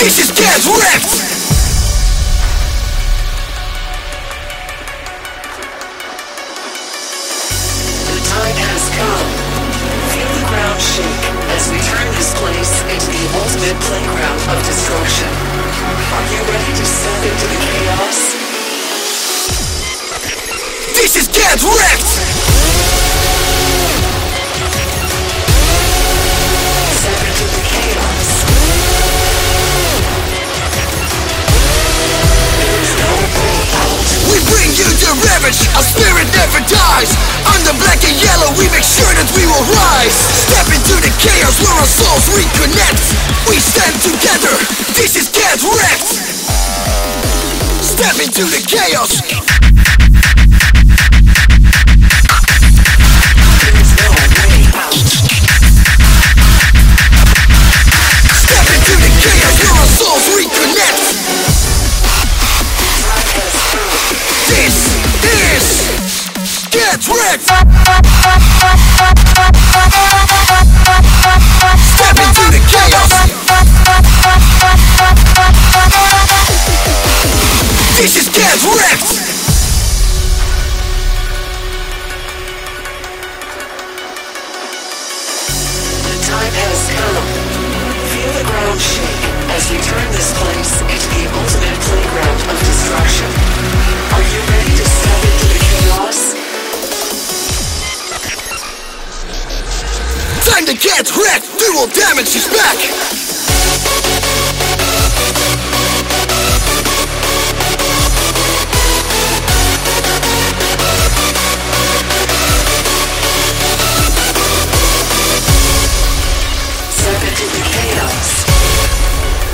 This is Get Wrecked! The time has come. Feel the ground shake as we turn this place into the ultimate playground of destruction. Are you ready to step into the chaos? This is Get Wrecked! Bring you the ravage, our spirit never dies. Under black and yellow we make sure that we will rise. Step into the chaos where our souls reconnect. We stand together, this is Get Wrecked. Step into the chaos Wrecked Step into the chaos. This is Get Wrecked. The time has come. Feel the ground shake as we turn this place Time to get wrecked! Dual damage is back! Step into the chaos.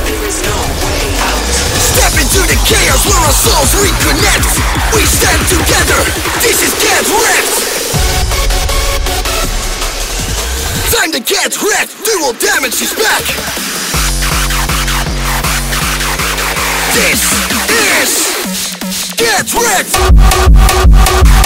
There is no way out. Step into the chaos where our souls reconnect! We stand together! This is Get Wrecked! Time to get wrecked! Dual damage is back! This is Get Wrecked!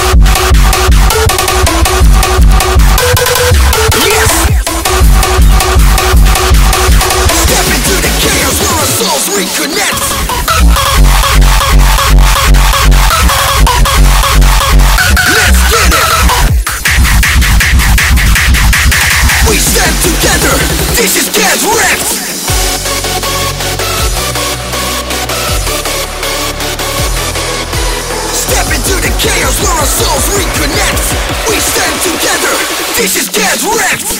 Souls reconnect! We stand together! This is Get Wrecked!